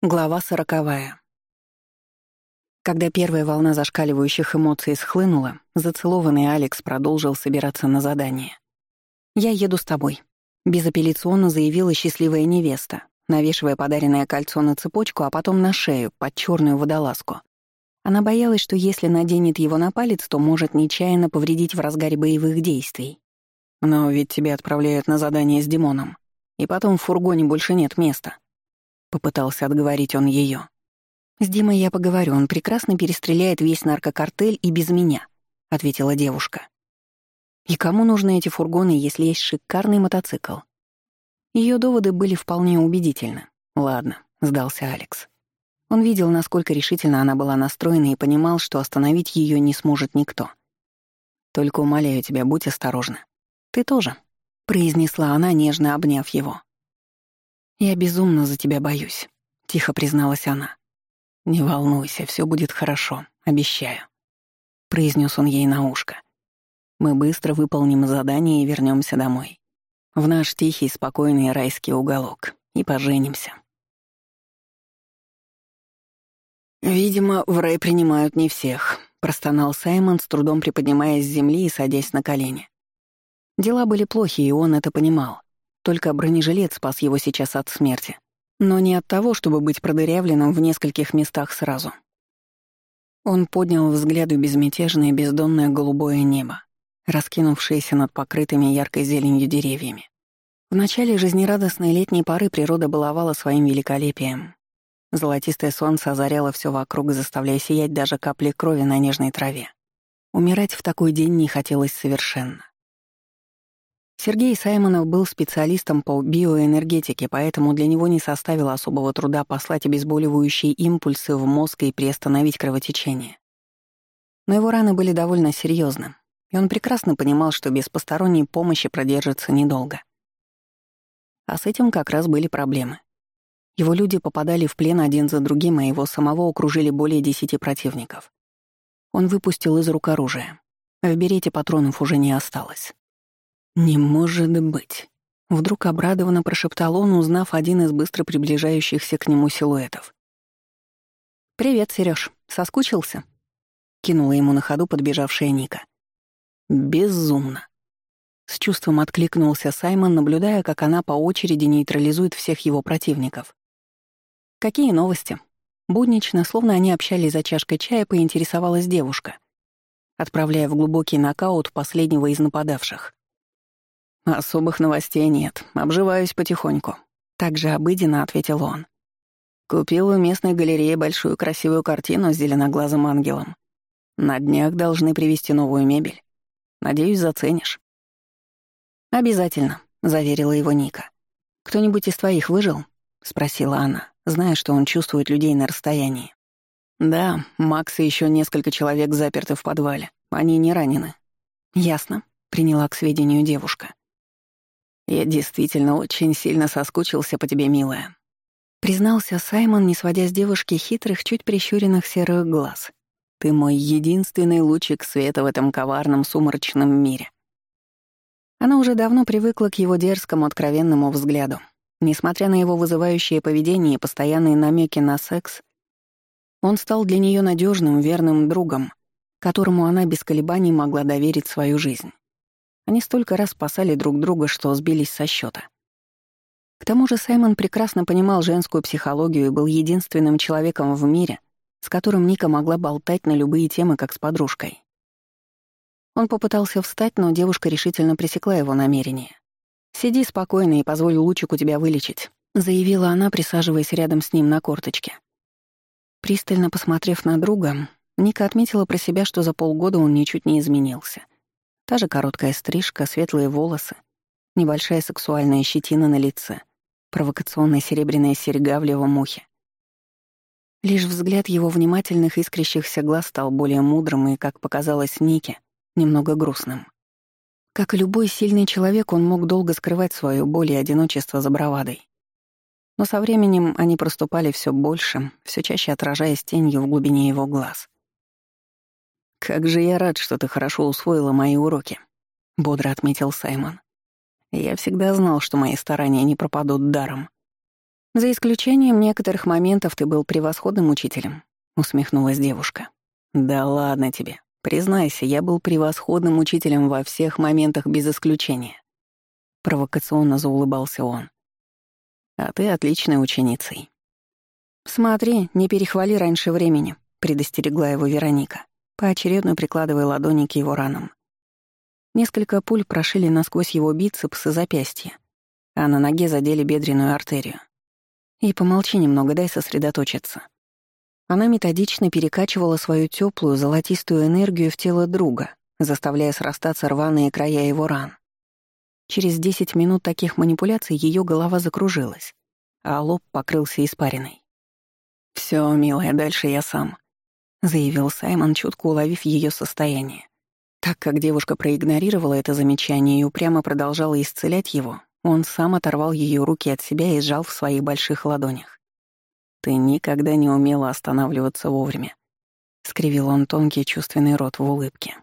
Глава сороковая. Когда первая волна зашкаливающих эмоций схлынула, зацелованный Алекс продолжил собираться на задание. «Я еду с тобой», — безапелляционно заявила счастливая невеста, навешивая подаренное кольцо на цепочку, а потом на шею, под черную водолазку. Она боялась, что если наденет его на палец, то может нечаянно повредить в разгаре боевых действий. «Но ведь тебя отправляют на задание с Димоном, и потом в фургоне больше нет места», — попытался отговорить он ее. «С Димой я поговорю, он прекрасно перестреляет весь наркокартель и без меня», — ответила девушка. «И кому нужны эти фургоны, если есть шикарный мотоцикл?» Ее доводы были вполне убедительны. «Ладно», — сдался Алекс. Он видел, насколько решительно она была настроена и понимал, что остановить ее не сможет никто. «Только умоляю тебя, будь осторожна». «Ты тоже», — произнесла она, нежно обняв его. «Я безумно за тебя боюсь», — тихо призналась она. «Не волнуйся, все будет хорошо, обещаю», — произнес он ей на ушко. «Мы быстро выполним задание и вернемся домой. В наш тихий, спокойный райский уголок. И поженимся». «Видимо, в рай принимают не всех», — простонал Саймон, с трудом приподнимаясь с земли и садясь на колени. Дела были плохи, и он это понимал только бронежилет спас его сейчас от смерти. Но не от того, чтобы быть продырявленным в нескольких местах сразу. Он поднял взгляду безмятежное бездонное голубое небо, раскинувшееся над покрытыми яркой зеленью деревьями. В начале жизнерадостной летней поры природа баловала своим великолепием. Золотистое солнце озаряло все вокруг, заставляя сиять даже капли крови на нежной траве. Умирать в такой день не хотелось совершенно. Сергей Саймонов был специалистом по биоэнергетике, поэтому для него не составило особого труда послать обезболивающие импульсы в мозг и приостановить кровотечение. Но его раны были довольно серьезны, и он прекрасно понимал, что без посторонней помощи продержится недолго. А с этим как раз были проблемы. Его люди попадали в плен один за другим, а его самого окружили более десяти противников. Он выпустил из рук оружие. В берете патронов уже не осталось. «Не может быть!» Вдруг обрадованно прошептал он, узнав один из быстро приближающихся к нему силуэтов. «Привет, Серёж. Соскучился?» Кинула ему на ходу подбежавшая Ника. «Безумно!» С чувством откликнулся Саймон, наблюдая, как она по очереди нейтрализует всех его противников. «Какие новости?» Буднично, словно они общались за чашкой чая, поинтересовалась девушка, отправляя в глубокий нокаут последнего из нападавших. «Особых новостей нет. Обживаюсь потихоньку». Так же обыденно ответил он. Купил у местной галереи большую красивую картину с зеленоглазым ангелом. На днях должны привезти новую мебель. Надеюсь, заценишь. «Обязательно», — заверила его Ника. «Кто-нибудь из твоих выжил?» — спросила она, зная, что он чувствует людей на расстоянии. «Да, Макс и еще несколько человек заперты в подвале. Они не ранены». «Ясно», — приняла к сведению девушка. «Я действительно очень сильно соскучился по тебе, милая», — признался Саймон, не сводя с девушки хитрых, чуть прищуренных серых глаз. «Ты мой единственный лучик света в этом коварном сумрачном мире». Она уже давно привыкла к его дерзкому, откровенному взгляду. Несмотря на его вызывающее поведение и постоянные намеки на секс, он стал для нее надежным, верным другом, которому она без колебаний могла доверить свою жизнь. Они столько раз спасали друг друга, что сбились со счета. К тому же Саймон прекрасно понимал женскую психологию и был единственным человеком в мире, с которым Ника могла болтать на любые темы, как с подружкой. Он попытался встать, но девушка решительно пресекла его намерение. «Сиди спокойно и позволь лучику тебя вылечить», — заявила она, присаживаясь рядом с ним на корточке. Пристально посмотрев на друга, Ника отметила про себя, что за полгода он ничуть не изменился — Та же короткая стрижка, светлые волосы, небольшая сексуальная щетина на лице, провокационная серебряная серьга в левом ухе. Лишь взгляд его внимательных искрящихся глаз стал более мудрым и, как показалось Нике, немного грустным. Как и любой сильный человек, он мог долго скрывать свою боль и одиночество за бравадой. Но со временем они проступали все больше, все чаще отражаясь тенью в глубине его глаз — «Как же я рад, что ты хорошо усвоила мои уроки», — бодро отметил Саймон. «Я всегда знал, что мои старания не пропадут даром». «За исключением некоторых моментов ты был превосходным учителем», — усмехнулась девушка. «Да ладно тебе. Признайся, я был превосходным учителем во всех моментах без исключения». Провокационно заулыбался он. «А ты отличной ученицей». «Смотри, не перехвали раньше времени», — предостерегла его Вероника поочередно прикладывая ладони к его ранам. Несколько пуль прошили насквозь его бицепс и запястье, а на ноге задели бедренную артерию. И помолчи немного, дай сосредоточиться. Она методично перекачивала свою теплую золотистую энергию в тело друга, заставляя срастаться рваные края его ран. Через 10 минут таких манипуляций ее голова закружилась, а лоб покрылся испариной. «Все, милая, дальше я сам», — заявил Саймон, чутко уловив ее состояние. Так как девушка проигнорировала это замечание и упрямо продолжала исцелять его, он сам оторвал ее руки от себя и сжал в своих больших ладонях. «Ты никогда не умела останавливаться вовремя», — скривил он тонкий чувственный рот в улыбке.